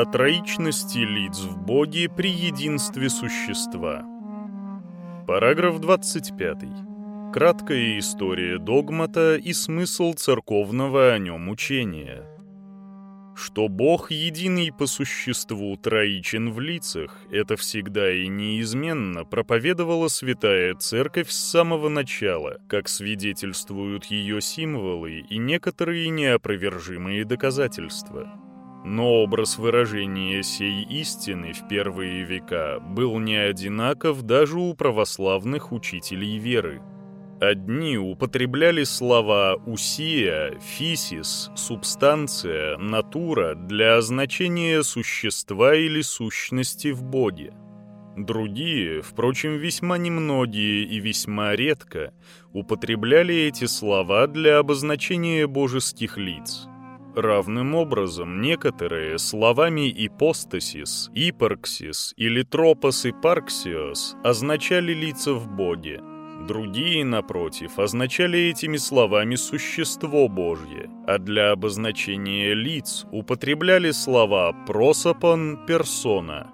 о троичности лиц в Боге при единстве существа. Параграф 25. Краткая история догмата и смысл церковного о нем учения – что Бог единый по существу троичен в лицах, это всегда и неизменно проповедовала Святая Церковь с самого начала, как свидетельствуют ее символы и некоторые неопровержимые доказательства. Но образ выражения сей истины в первые века был не одинаков даже у православных учителей веры. Одни употребляли слова «усия», «фисис», «субстанция», «натура» для означения существа или сущности в Боге. Другие, впрочем, весьма немногие и весьма редко, употребляли эти слова для обозначения божеских лиц. Равным образом некоторые словами «ипостасис», «ипарксис» или «тропос» и «парксиос» означали лица в Боге – Другие, напротив, означали этими словами «существо Божье», а для обозначения лиц употребляли слова «просопон», «персона»,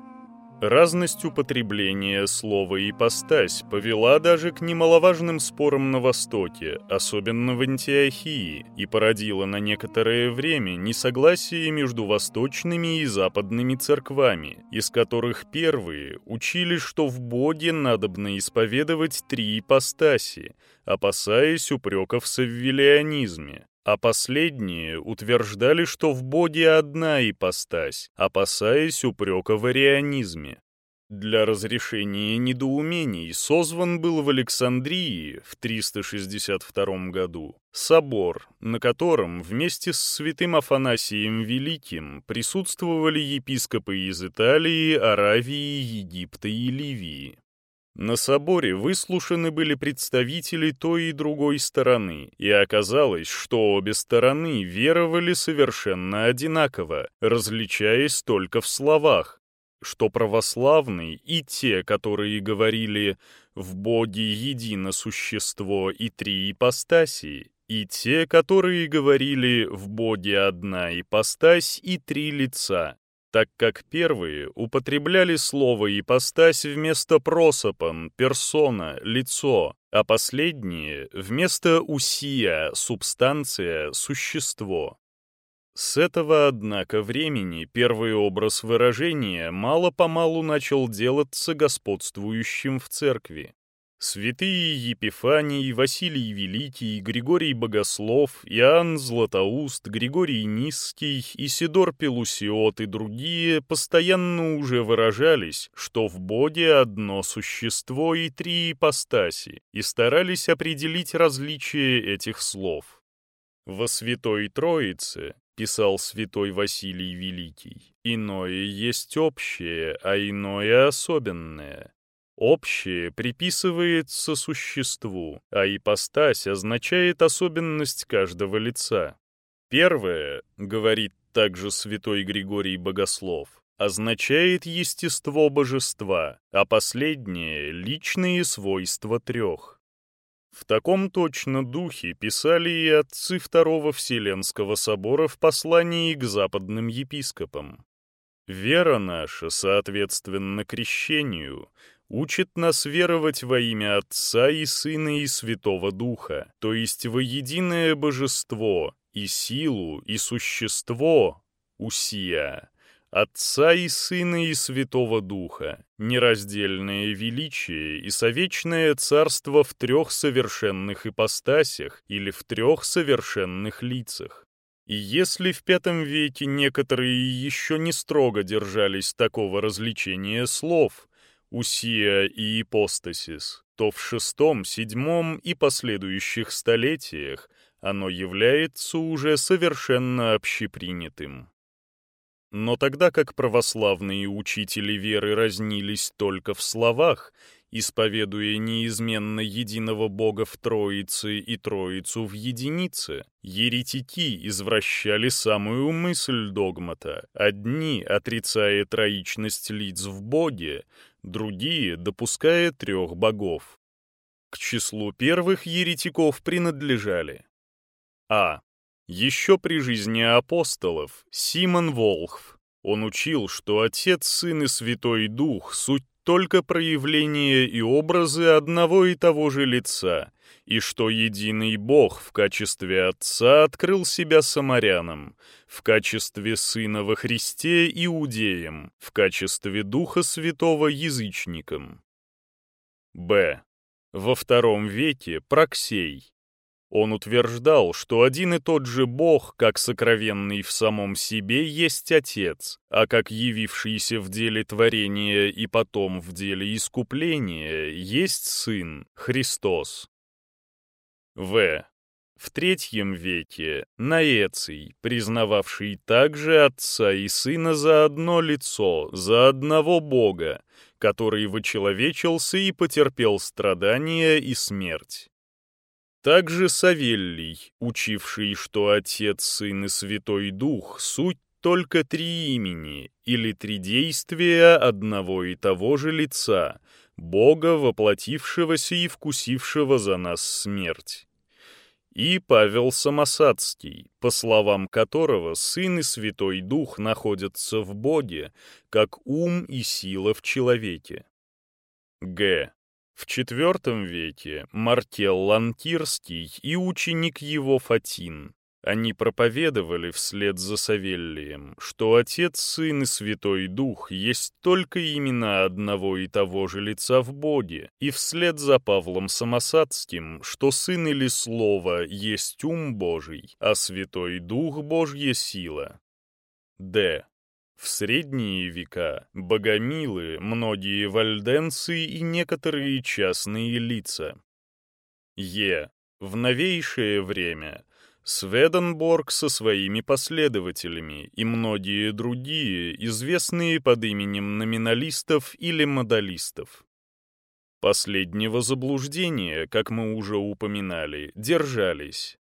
Разность употребления слова «ипостась» повела даже к немаловажным спорам на Востоке, особенно в Антиохии, и породила на некоторое время несогласие между восточными и западными церквами, из которых первые учили, что в Боге надобно исповедовать три ипостаси, опасаясь упреков в саввилианизме, а последние утверждали, что в Боге одна ипостась, опасаясь упрека в арианизме. Для разрешения недоумений созван был в Александрии в 362 году собор, на котором вместе с святым Афанасием Великим присутствовали епископы из Италии, Аравии, Египта и Ливии. На соборе выслушаны были представители той и другой стороны, и оказалось, что обе стороны веровали совершенно одинаково, различаясь только в словах, что православные и те, которые говорили «в Боге едино существо и три ипостаси», и те, которые говорили «в Боге одна ипостась и три лица», так как первые употребляли слово «ипостась» вместо «просопон», «персона», «лицо», а последние — вместо «усия», «субстанция», «существо». С этого, однако, времени первый образ выражения мало-помалу начал делаться господствующим в церкви. Святые Епифаний, Василий Великий, Григорий Богослов, Иоанн Златоуст, Григорий Низкий, Исидор Пелусиот и другие постоянно уже выражались, что в Боге одно существо и три ипостаси, и старались определить различие этих слов. Во Святой Троице, писал святой Василий Великий, иное есть общее, а иное особенное. Общее приписывается существу, а ипостась означает особенность каждого лица. Первое, говорит также святой Григорий Богослов, означает естество божества, а последнее — личные свойства трех. В таком точно духе писали и отцы Второго Вселенского собора в послании к западным епископам. Вера наша, соответственно крещению, учит нас веровать во имя Отца и Сына и Святого Духа, то есть во единое божество, и силу, и существо, усия, Отца и Сына и Святого Духа, нераздельное величие и совечное царство в трех совершенных ипостасях или в трех совершенных лицах. И если в V веке некоторые еще не строго держались такого развлечения слов, Усия и Ипостасис, то в шестом, седьмом и последующих столетиях оно является уже совершенно общепринятым. Но тогда как православные учители веры разнились только в словах, исповедуя неизменно единого Бога в Троице и Троицу в единице, еретики извращали самую мысль догмата, одни отрицая троичность лиц в Боге, другие допуская трех богов. К числу первых еретиков принадлежали А. Еще при жизни апостолов Симон Волхв, Он учил, что Отец, Сын и Святой Дух — суть только проявления и образы одного и того же лица, и что единый Бог в качестве Отца открыл себя самарянам, в качестве Сына во Христе иудеям, в качестве Духа Святого язычникам. Б. Во втором веке Проксей, он утверждал, что один и тот же Бог, как сокровенный в самом себе, есть Отец, а как явившийся в деле творения и потом в деле искупления, есть Сын, Христос. В. В третьем веке Наэций, признававший также Отца и Сына за одно лицо, за одного Бога, который вычеловечился и потерпел страдания и смерть. Также Савеллий, учивший, что Отец, Сын и Святой Дух — суть только три имени или три действия одного и того же лица, Бога, воплотившегося и вкусившего за нас смерть. И Павел Самосадский, по словам которого Сын и Святой Дух находятся в Боге, как ум и сила в человеке. Г. В IV веке Маркел Лантирский и ученик его Фатин. Они проповедовали вслед за Савеллием, что Отец, Сын и Святой Дух есть только имена одного и того же лица в Боге, и вслед за Павлом Самосадским, что Сын или Слово есть ум Божий, а Святой Дух — Божья сила. Д. В средние века богомилы, многие вальденцы и некоторые частные лица. Е. В новейшее время Сведенборг со своими последователями и многие другие, известные под именем номиналистов или модалистов. Последнего заблуждения, как мы уже упоминали, держались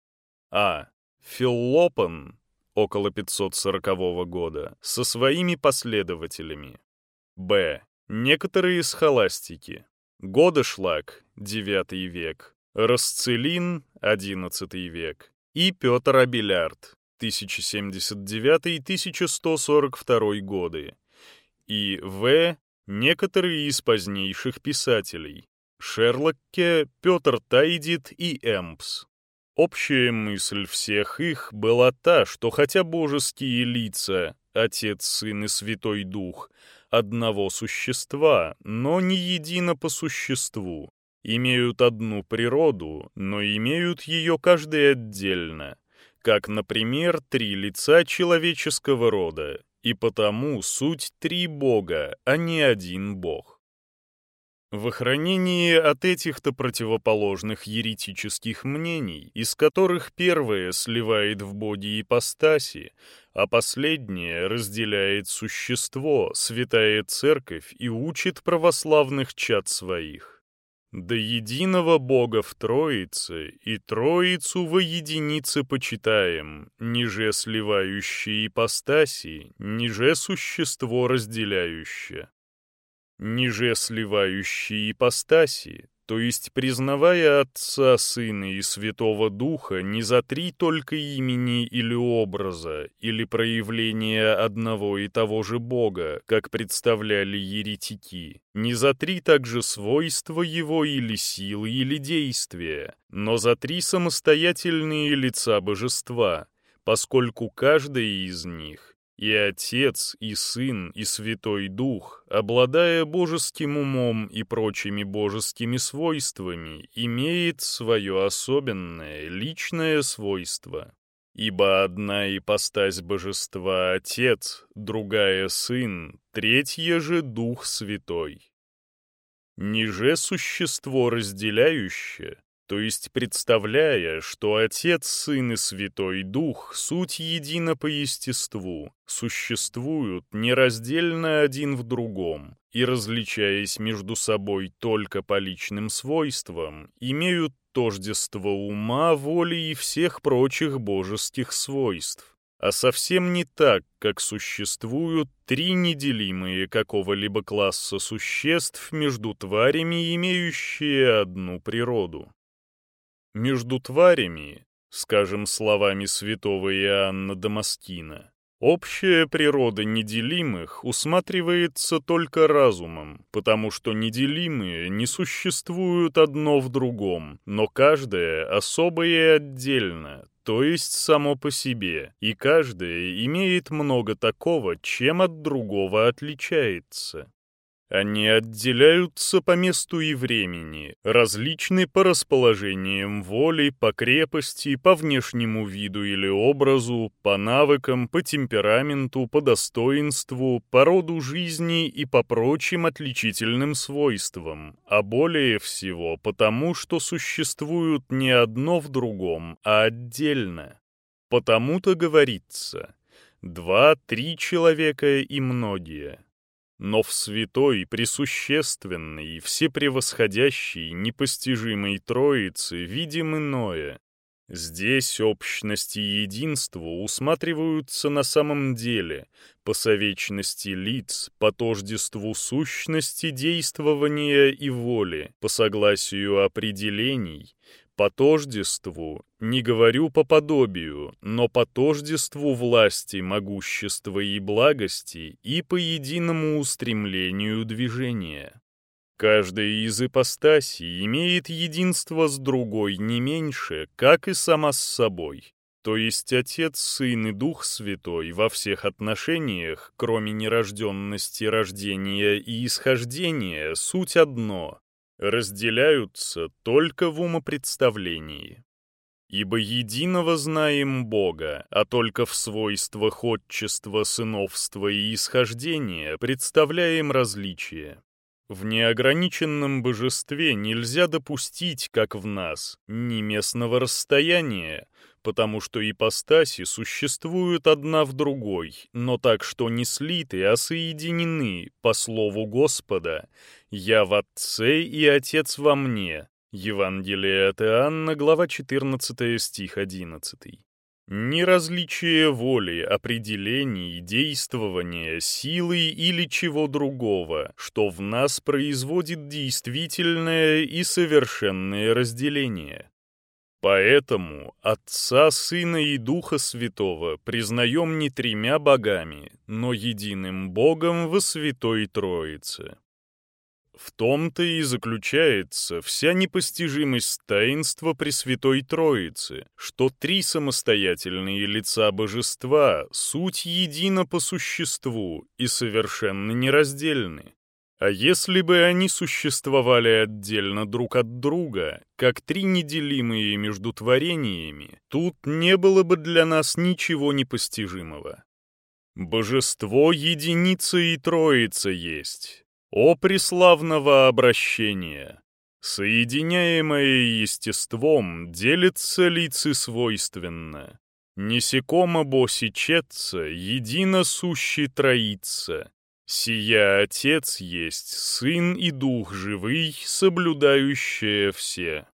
А. Филлопон, около 540 года, со своими последователями. Б. Некоторые схоластики. Годошлаг, IX век, Расцелин, XI век и Петр Абелярд, 1079-1142 годы, и В. Некоторые из позднейших писателей. Шерлокке, Петр Тайдит и Эмпс. Общая мысль всех их была та, что хотя божеские лица, Отец, Сын и Святой Дух, одного существа, но не едино по существу, имеют одну природу, но имеют ее каждый отдельно, как, например, три лица человеческого рода, и потому суть три Бога, а не один Бог. В охранении от этих-то противоположных еретических мнений, из которых первое сливает в боге ипостаси, а последнее разделяет существо, святая церковь и учит православных чад своих. До единого Бога в Троице, и Троицу во единице почитаем, ниже сливающие ипостаси, ниже существо разделяющее ниже сливающие ипостаси, то есть признавая Отца, Сына и Святого Духа не за три только имени или образа, или проявления одного и того же Бога, как представляли еретики, не за три также свойства Его или силы или действия, но за три самостоятельные лица Божества, поскольку каждый из них и Отец, и Сын, и Святой Дух, обладая божеским умом и прочими божескими свойствами, имеет свое особенное, личное свойство. Ибо одна ипостась божества — Отец, другая — Сын, третья же — Дух Святой. Ниже существо разделяющее, то есть представляя, что Отец, Сын и Святой Дух — суть едино по естеству, существуют нераздельно один в другом и, различаясь между собой только по личным свойствам, имеют тождество ума, воли и всех прочих божеских свойств а совсем не так, как существуют три неделимые какого-либо класса существ между тварями, имеющие одну природу. Между тварями, скажем словами святого Иоанна Дамаскина, Общая природа неделимых усматривается только разумом, потому что неделимые не существуют одно в другом, но каждое особо и отдельно, то есть само по себе, и каждое имеет много такого, чем от другого отличается. Они отделяются по месту и времени, различны по расположениям воли, по крепости, по внешнему виду или образу, по навыкам, по темпераменту, по достоинству, по роду жизни и по прочим отличительным свойствам, а более всего потому, что существуют не одно в другом, а отдельно. Потому-то говорится «два-три человека и многие» но в святой, присущественной, всепревосходящей, непостижимой Троице видим иное. Здесь общность и единство усматриваются на самом деле, по совечности лиц, по тождеству сущности действования и воли, по согласию определений, по тождеству, не говорю по подобию, но по тождеству власти, могущества и благости и по единому устремлению движения. Каждая из ипостасей имеет единство с другой не меньше, как и сама с собой. То есть Отец, Сын и Дух Святой во всех отношениях, кроме нерожденности, рождения и исхождения, суть одно, разделяются только в умопредставлении. Ибо единого знаем Бога, а только в свойствах отчества, сыновства и исхождения представляем различия. В неограниченном божестве нельзя допустить, как в нас, ни местного расстояния, потому что ипостаси существуют одна в другой, но так, что не слиты, а соединены, по слову Господа, «Я в Отце и Отец во мне». Евангелие от Иоанна, глава 14, стих 11. Ни различие воли, определений, действования, силы или чего другого, что в нас производит действительное и совершенное разделение. Поэтому Отца, Сына и Духа Святого признаем не тремя богами, но единым Богом во Святой Троице. В том-то и заключается вся непостижимость таинства Пресвятой Троицы, что три самостоятельные лица божества — суть едина по существу и совершенно нераздельны. А если бы они существовали отдельно друг от друга, как три неделимые между творениями, тут не было бы для нас ничего непостижимого. Божество единица и троица есть. О преславного обращения! Соединяемое естеством делится лицы свойственно. Несекомо бо сечется, едино сущий троица, Сия Отец есть Сын и Дух живый, соблюдающие все.